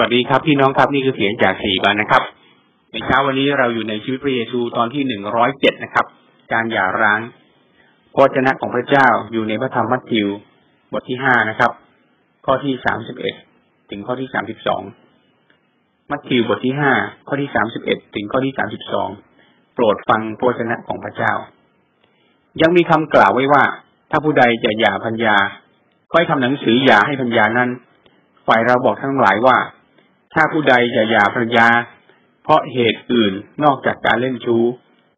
วัสดีครับพี่น้องครับนี่คือเสียงจากสี่บันนะครับ ในเช้าวันนี้เราอยู่ในชีวิตพระเยซูตอนที่หนึ่งร้อยเจ็ดนะครับ การหย่าร้างพระเจ้ของพระเจ้าอยู่ในพระธรรมมัทธิวบทที่ห้านะครับ ข้อที่สามสิบเอ็ดถึงข้อที่สามสิบสองมัทธิวบทที่ห้าข้อที่สามสิบเอ็ดถึงข้อที่สามสิบสองโปรดฟังพระเจ้ของพระเจ้า ยังมีคำกล่าวไว้ว่า ถ้าผู้ใดจะหย่าพัญญาก็ให้ทำหนังสือหย่าให้พัญญานั้นฝ่ายเราบอกทั้งหลายว่า ถ้าผู้ใดจะหย่าภรรยา เพราะเหตุอื่นนอกจากการเล่นชู้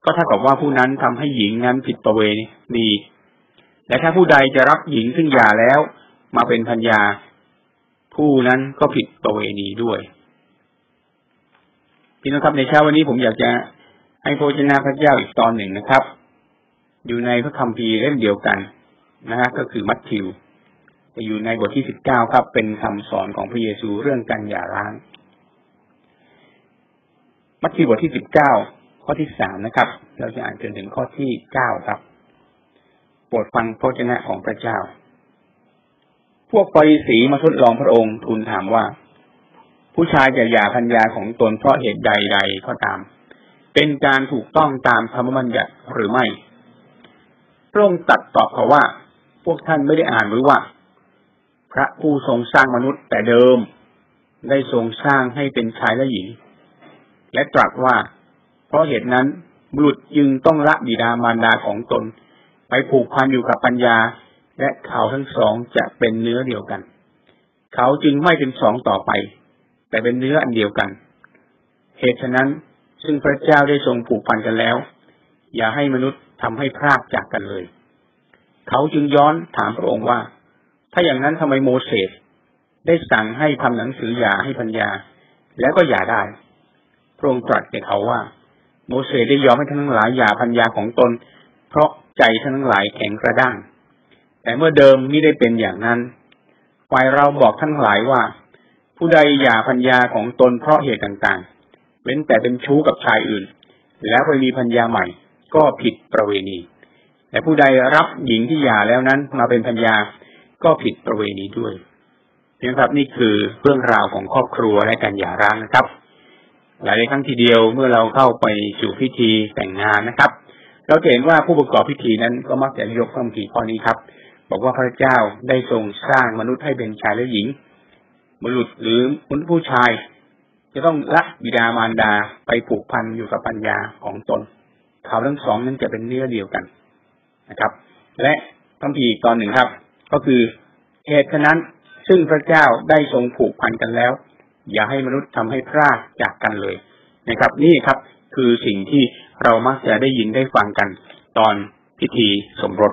ก็เท่ากับว่าผู้นั้นทำให้หญิงนั้นผิดประเวณีและถ้าผู้ใดจะรับหญิงซึ่งหย่าแล้ว มาเป็นพัญญาผู้นั้นก็ผิดประเวณีด้วยพี่น้องครับในเช้าวันนี้ผมอยากจะให้โพชนาพระเจ้าอีกตอนหนึ่งนะครับ อยู่ในพระคัมภีร์เล่มเดียวกันนะฮะก็คือมัทธิว จะอยู่ในบทที่สิบเก้าครับ เป็นคำสอนของพระเยซูเรื่องการหย่าร้าง มัทธิวบทที่สิบเก้าข้อที่สามนะครับ เราจะอ่านจนถึงข้อที่เก้าครับโปรดฟังพระเจ้าของพระเจ้า พวกปริสีมาทดลองพระองค์ทูลถามว่า ผู้ชายจะหย่าพัญญาของตนเพราะเหตุใดๆก็ตาม เป็นการถูกต้องตามธรรมบัญญัติหรือไม่ พระองค์ตัดตอบเขาว่า พวกท่านไม่ได้อ่านหรือว่า พระผู้ทรงสร้างมนุษย์แต่เดิม ได้ทรงสร้างให้เป็นชายและหญิง และตรัสว่า เพราะเหตุนั้นบุรุษจึงต้องละบิดามารดาของตน ไปผูกพันอยู่กับปัญญา และเขาทั้งสองจะเป็นเนื้อเดียวกัน เขาจึงไม่เป็นสองต่อไป แต่เป็นเนื้ออันเดียวกัน เหตุฉะนั้นซึ่งพระเจ้าได้ทรงผูกพันกันแล้ว อย่าให้มนุษย์ทำให้พรากจากกันเลย เขาจึงย้อนถามพระองค์ว่า ถ้าอย่างนั้นทำไมโมเสสได้สั่งให้ทำหนังสือหย่าให้พัญญา แล้วก็หย่าได้ พระองค์ตรัสแก่เขาว่า โมเสสได้ยอมให้ทั้งหลายหย่าพัญญาของตน เพราะใจทั้งหลายแข็งกระด้าง แต่เมื่อเดิมไม่ได้เป็นอย่างนั้นฝ่ายเราบอกทั้งหลายว่า ผู้ใดหย่าพัญญาของตนเพราะเหตุต่างๆ เว้นแต่เป็นชู้กับชายอื่น แล้วไปมีพัญญาใหม่ ก็ผิดประเวณี แต่ผู้ใดรับหญิงที่หย่าแล้วนั้นมาเป็นพัญญา ก็ผิดประเวณีด้วยเพียงครับนี่คือเรื่องราวของครอบครัวและการหย่าร้างนะครับ หลายครั้งทีเดียวเมื่อเราเข้าไปสู่พิธีแต่งงานนะครับ เราเห็นว่าผู้ประกอบพิธีนั้นก็มักจะยกความผีข้อนี้ครับ บอกว่าพระเจ้าได้ทรงสร้างมนุษย์ให้เป็นชายและหญิงมนุษย์หรือมนุษย์ผู้ชาย จะต้องละบิดามารดาไปผูกพันอยู่กับปัญญาของตนเขาทั้งสองนั้นจะเป็นเนื้อเดียวกันนะครับ และคำพีตอนหนึ่งครับ ก็คือเหตุฉะนั้นซึ่งพระเจ้าได้ทรงผูกพันกันแล้ว อย่าให้มนุษย์ทำให้พลาดจากกันเลยนะครับ นี่ครับคือสิ่งที่เรามักจะได้ยินได้ฟังกัน ตอนพิธีสมรส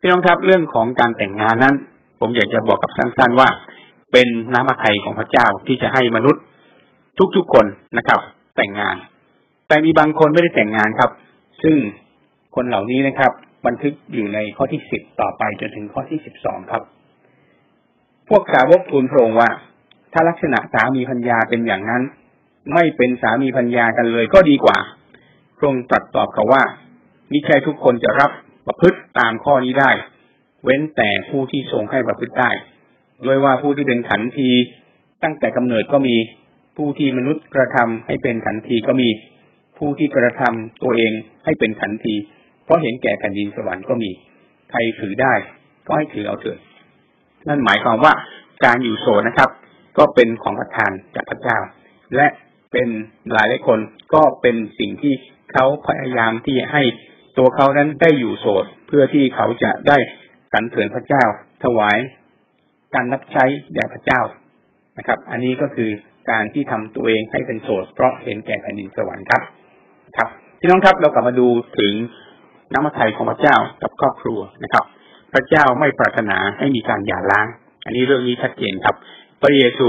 พี่น้องครับเรื่องของการแต่งงานนั้น ผมอยากจะบอกกับสั้นๆว่า เป็นน้ำมัไทยของพระเจ้าที่จะให้มนุษย์ ทุกๆคนนะครับ แต่งงาน แต่มีบางคนไม่ได้แต่งงานครับ ซึ่งคนเหล่านี้นะครับ บันทึกอยู่ในข้อที่สิบต่อไปจนถึงข้อที่สิบสองครับ พวกสาวกทูลพระองค์ว่า ถ้าลักษณะสามีพัญญาเป็นอย่างนั้น ไม่เป็นสามีพัญญากันเลยก็ดีกว่า พระองค์ตรัสตอบเขาว่ามิใช่ทุกคนจะรับประพฤติตามข้อนี้ได้ เว้นแต่ผู้ที่ทรงให้ประพฤติได้ด้วยว่าผู้ที่เป็นขันทีตั้งแต่กำเนิดก็มีผู้ที่มนุษย์กระทำให้เป็นขันทีก็มีผู้ที่กระทำตัวเองให้เป็นขันที เพราะเห็นแก่แผ่นดินสวรรค์ก็มี ใครถือได้ ก็ให้ถือเอาเถิดนั่นหมายความว่าการอยู่โสดนะครับ ก็เป็นของประทานจากพระเจ้า และเป็นหลายหลายคนก็เป็นสิ่งที่เขาพยายามที่จะให้ตัวเขานั้นได้อยู่โสดเพื่อที่เขาจะได้สรรเสริญพระเจ้า ถวายการรับใช้แด่พระเจ้านะครับ อันนี้ก็คือการที่ทำตัวเองให้เป็นโสดเพราะเห็นแก่แผ่นดินสวรรค์ครับ ครับพี่น้องครับเรากลับมาดูถึง น้ำมัทไทยของพระเจ้ากับครอบครัวนะครับ พระเจ้าไม่ปรารถนาให้มีการหย่าร้าง อันนี้เรื่องนี้ชัดเจนครับ พระเยซู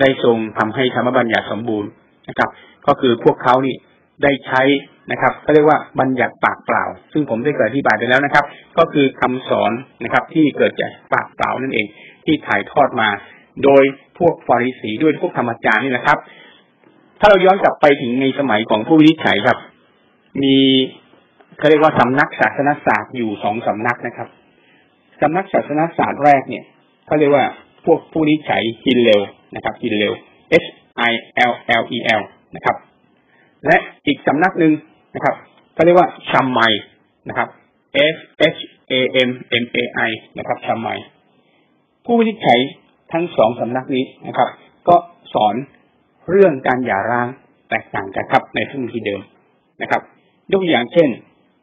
ได้ทรงทำให้ธรรมบัญญัติสมบูรณ์นะครับ ก็คือพวกเขานี่ได้ใช้นะครับเขาเรียกว่าบัญญัติปากเปล่า ซึ่งผมได้เคยอธิบายไปแล้วนะครับ ก็คือคำสอนนะครับ ที่เกิดจากปากเปล่านั่นเอง ที่ถ่ายทอดมา โดยพวกฟาริสีด้วยพวกธรรมจารย์นี่นะครับ ถ้าเราย้อนกลับไปถึงในสมัยของผู้วินิจฉัยครับ มี เขาเรียกว่าสำนักศาสนศาสตร์อยู่สองสำนักนะครับสำนักศาสนศาสตร์แรกเนี่ยเขาเรียกว่าพวกผู้นิจฉัยฮินเลวนะครับฮินเลว H I L L E L นะครับ และอีกสำนักหนึ่งนะครับเขาเรียกว่าชัมไมนะครับ F H A M M A I นะครับชัมไมผู้วินิจฉัยทั้งสองสำนักนี้นะครับ ก็สอนเรื่องการหย่าร้างแตกต่างกันครับในพระคัมภีร์เดิมนะครับ ยกตัวอย่างเช่น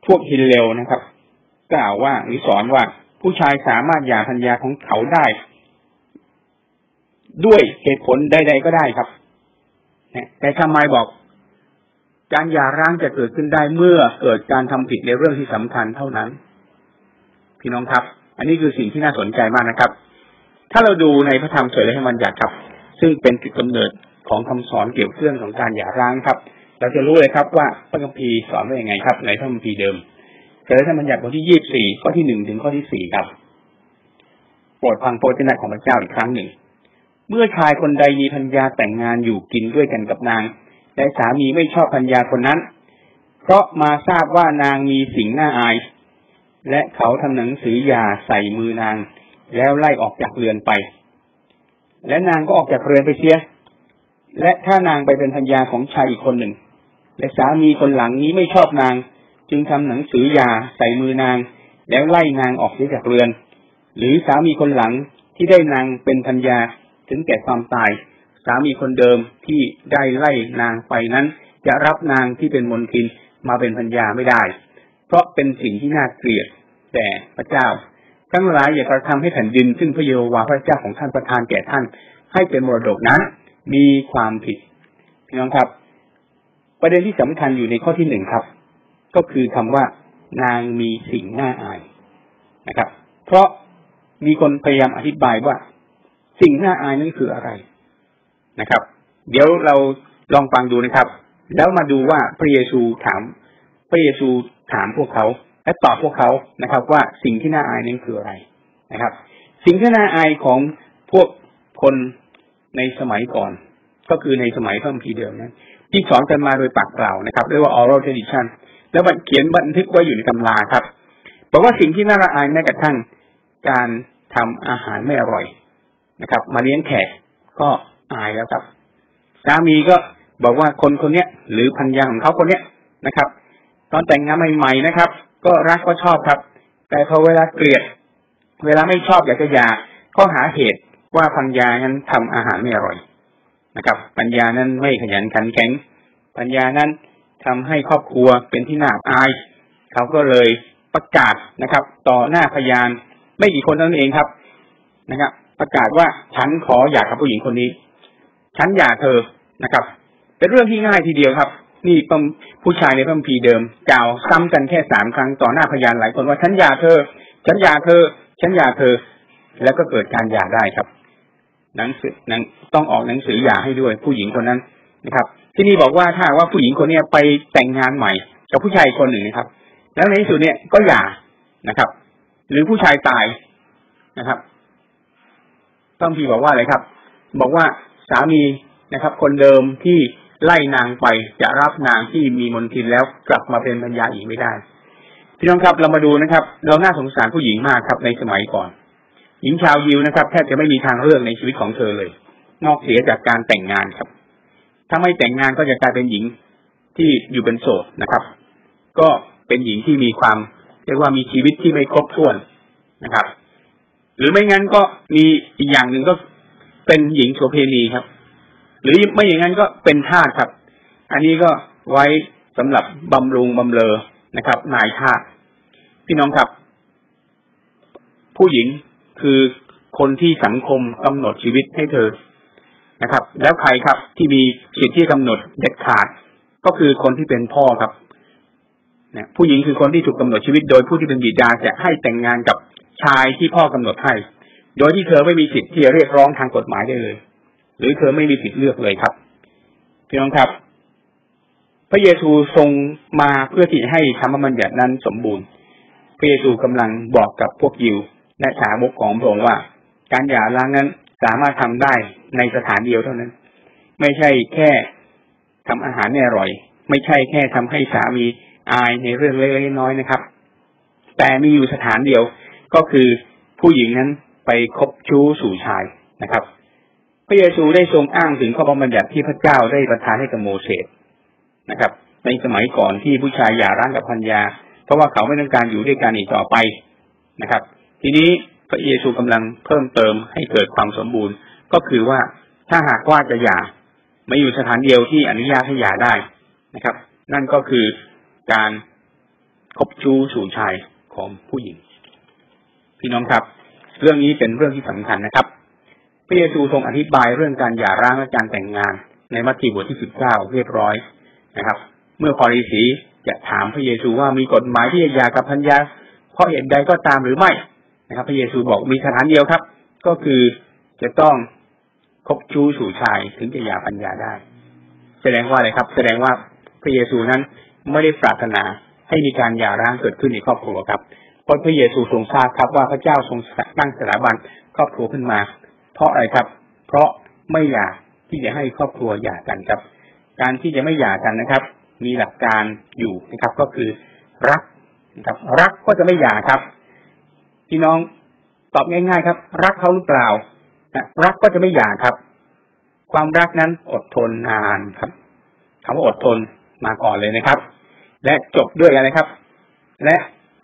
พวกฮินเลวนะครับ กล่าวว่าหรือสอนว่าผู้ชายสามารถหย่าพัญญาของเขาได้ ด้วยเหตุผลใดๆก็ได้ครับแต่ทำไมบอก การหย่าร้างจะเกิดขึ้นได้เมื่อเกิดการทำผิดในเรื่องที่สำคัญเท่านั้น พี่น้องครับ อันนี้คือสิ่งที่น่าสนใจมากนะครับ ถ้าเราดูในพระธรรมเฉยและให้มันหยาดครับ ซึ่งเป็นจุดกำเนิดของคำสอนเกี่ยวเรื่องของการหย่าร้างครับ เราจะรู้เลยครับว่าพระคัมภีร์สอนว่าอย่างไงครับ ในพระคัมภีร์เดิมเกิดท่านบัญญัติบทที่ยี่สี่ข้อที่หนึ่งถึงข้อที่สี่ครับโปรดฟังโปรดนาของพระเจ้าอีกครั้งหนึ่ง เมื่อชายคนใดมีพัญญาแต่งงานอยู่กินด้วยกันกับนางแต่สามีไม่ชอบพัญญาคนนั้น เพราะมาทราบว่านางมีสิ่งน่าอาย และเขาทำหนังสือหย่าใส่มือนาง แล้วไล่ออกจากเรือนไป และนางก็ออกจากเรือนไปเสีย และถ้านางไปเป็นพัญญาของชายอีกคนหนึ่ง และสามีคนหลังนี้ไม่ชอบนาง จึงทำหนังสือยาใส่มือนาง แล้วไล่นางออกจากเรือน หรือสามีคนหลังที่ได้นางเป็นพัญญาถึงแก่ความตาย สามีคนเดิมที่ได้ไล่นางไปนั้น จะรับนางที่เป็นมนทินมาเป็นพัญญาไม่ได้ เพราะเป็นสิ่งที่น่าเกลียด แต่พระเจ้า ทั้งหลายอย่ากระทำให้แผ่นดินซึ่งพระเยโฮวาห์พระเจ้าของท่านประทานแก่ท่าน ให้เป็นมรดกนั้น มีความผิดพี่น้องครับ ประเด็นที่สำคัญอยู่ในข้อที่หนึ่งครับ ก็คือคำว่านางมีสิ่งน่าอายนะครับ เพราะมีคนพยายามอธิบายว่า สิ่งน่าอายนั้นคืออะไรนะครับ เดี๋ยวเราลองฟังดูนะครับ แล้วมาดูว่าพระเยซูถาม พระเยซูถามพวกเขาและตอบพวกเขานะครับ ว่าสิ่งที่น่าอายนั้นคืออะไรนะครับ สิ่งที่น่าอายของพวกคนในสมัยก่อน ก็คือในสมัยพระมภีเดิมนั้น ที่สอนกันมาโดยปากเปล่านะครับเรียกว่า oral tradition แล้วมันเขียนบันทึกไว้อยู่ในตำราครับบอกว่าสิ่งที่น่าละอายแม้กระทั่งการทำอาหารไม่อร่อยนะครับ มาเลี้ยงแขกก็อายแล้วครับสามีก็บอกว่าคนคนเนี้ยหรือพันยาของเขาคนเนี้ยนะครับ ตอนแต่งงานใหม่ๆนะครับ ก็รักก็ชอบครับ แต่พอเวลาเกลียด เวลาไม่ชอบอยากจะยาก็หาเหตุว่าพันยานั้นทำอาหารไม่อร่อย นะครับ ปัญญานั้นไม่ขยันขันแข็ง ปัญญานั้นทำให้ครอบครัวเป็นที่น่าอาย เขาก็เลยประกาศนะครับ ต่อหน้าพยาน ไม่กี่คนเท่านั้นเองครับนะครับ ประกาศว่าฉันขออยากกับผู้หญิงคนนี้ ฉันอยากเธอนะครับ เป็นเรื่องที่ง่ายทีเดียวครับ นี่ผู้ชายในพระคัมภีร์เดิม กล่าวซ้ำกันแค่สามครั้งต่อหน้าพยานหลายคนว่าฉันอยากเธอ ฉันอยากเธอ ฉันอยากเธอ แล้วก็เกิดการหย่าได้ครับ หนังสือนังต้องออกหนังสือหย่าให้ด้วย ผู้หญิงคนนั้นนะครับ ที่นี่บอกว่าถ้าว่าผู้หญิงคนนี้ไปแต่งงานใหม่ กับผู้ชายคนหนึ่งนะครับ แล้วในที่สุดเนี่ยก็หย่านะครับ หรือผู้ชายตายนะครับ ต้องพี่บอกว่าอะไรครับ บอกว่าสามีนะครับ คนเดิมที่ไล่นางไปจะรับนางที่มีมนทินแล้วกลับมาเป็นพัญญาอีกไม่ได้ พี่น้องครับเรามาดูนะครับ เราน่าสงสารผู้หญิงมากครับในสมัยก่อน หญิงชาวยิวนะครับแทบจะไม่มีทางเลือกในชีวิตของเธอเลย นอกเสียจากการแต่งงานครับ ถ้าไม่แต่งงานก็จะกลายเป็นหญิงที่อยู่เป็นโสดนะครับ ก็เป็นหญิงที่มีความเรียกว่ามีชีวิตที่ไม่ครบถ้วนนะครับ หรือไม่งั้นก็มีอีกอย่างหนึ่งก็เป็นหญิงโสเพณีครับ หรือไม่อย่างนั้นก็เป็นทาสครับ อันนี้ก็ไว้สำหรับบำรุงบำเลอนะครับ นายทาสพี่น้องครับ ผู้หญิง คือคนที่สังคมกำหนดชีวิตให้เธอนะครับ แล้วใครครับที่มีสิทธิที่กำหนดเด็ดขาด ก็คือคนที่เป็นพ่อครับนะผู้หญิงคือคนที่ถูกกาหนดชีวิตโดยผู้ที่เป็นบิดาจะให้แต่งงานกับชายที่พ่อกำหนดให้ โดยที่เธอไม่มีสิทธิ์ที่จะเรียกร้องทางกฎหมายได้เลย หรือเธอไม่มีสิทธิ์เลือกเลยครับพี่น้องครับ พระเยซูทรงมาเพื่อที่ให้ธรรมบัญญัตินั้นสมบูรณ์ พระเยซูกำลังบอกกับพวกยิว และสาวกของพระองค์ว่า การหย่าร้างนั้นสามารถทำได้ในสถานเดียวเท่านั้น ไม่ใช่แค่ทำอาหารเนี่ยอร่อย ไม่ใช่แค่ทำให้สามีอายในเรื่องเล็กๆน้อยนะครับ แต่มีอยู่สถานเดียวก็คือผู้หญิงนั้นไปคบชู้สู่ชายนะครับ พระเยซูได้ทรงอ้างถึงข้อบัญญัติที่พระเจ้าได้ประทานให้กับโมเสสนะครับ ในสมัยก่อนที่ผู้ชายหย่าร้างกับพัญญาเพราะว่าเขาไม่ต้องการอยู่ด้วยกันอีกต่อไปนะครับ ทีนี้พระเยซูกำลังเพิ่มเติมให้เกิดความสมบูรณ์ ก็คือว่าถ้าหากว่าจะหย่ามาอยู่สถานเดียวที่อนุญาตให้หย่าได้นะครับ นั่นก็คือการคบชู้สู่ชายของผู้หญิง พี่น้องครับ เรื่องนี้เป็นเรื่องที่สำคัญนะครับพระเยซูทรงอธิบายเรื่องการหย่าร้างและการแต่งงาน ในมัทธิวบทที่สิบเก้าเรียบร้อยนะครับ เมื่อพอรีสีจะถามพระเยซูว่ามีกฎหมายที่จะหย่ากับพัญญาเพราะเหตุใดก็ตามหรือไม่ นะครับ พระเยซูบอกมีสถานเดียวครับ ก็คือจะต้องคบชู้สู่ชายถึงจะหย่าพัญญาได้ แสดงว่าอะไรครับ แสดงว่าพระเยซูนั้นไม่ได้ปรารถนาให้มีการหย่าร้างเกิดขึ้นในครอบครัวครับเพราะพระเยซูทรงทราบครับว่าพระเจ้าทรงตั้งสถาบันครอบครัวขึ้นมา เพราะอะไรครับ เพราะไม่อยากที่จะให้ครอบครัวหย่ากันครับ การที่จะไม่หย่ากันนะครับ มีหลักการอยู่นะครับ ก็คือรักนะครับ รักก็จะไม่หย่าครับ พี่น้องตอบง่าย ๆ ครับ รักเขาหรือเปล่ารักก็จะไม่หย่าครับ ความรักนั้นอดทนนานครับคำว่าอดทนมาก่อนเลยนะครับ และจบด้วยอะไรครับ และ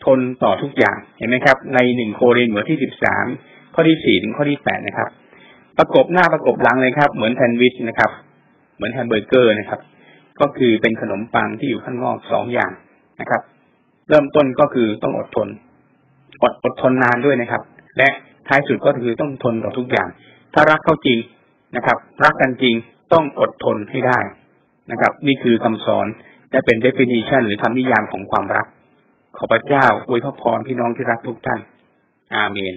ทนต่อทุกอย่างเห็นไหมครับ ในหนึ่งโครินธ์บทที่สิบสามข้อที่สี่ถึงข้อที่แปดนะครับ ประกบหน้าประกบหลังเลยครับ เหมือนแซนด์วิชนะครับ เหมือนแฮมเบอร์เกอร์นะครับ ก็คือเป็นขนมปังที่อยู่ข้างนอกสองอย่างนะครับ เริ่มต้นก็คือต้องอดทน อดอดทนนานด้วยนะครับ และท้ายสุดก็คือต้องทนต่อทุกอย่าง ถ้ารักเขาจริงนะครับ รักกันจริงต้องอดทนให้ได้นะครับ นี่คือคำสอนและเป็น definition หรือคำนิยามของความรัก ขอพระเจ้าอวยพรพี่น้องที่รักทุกท่าน อาเมน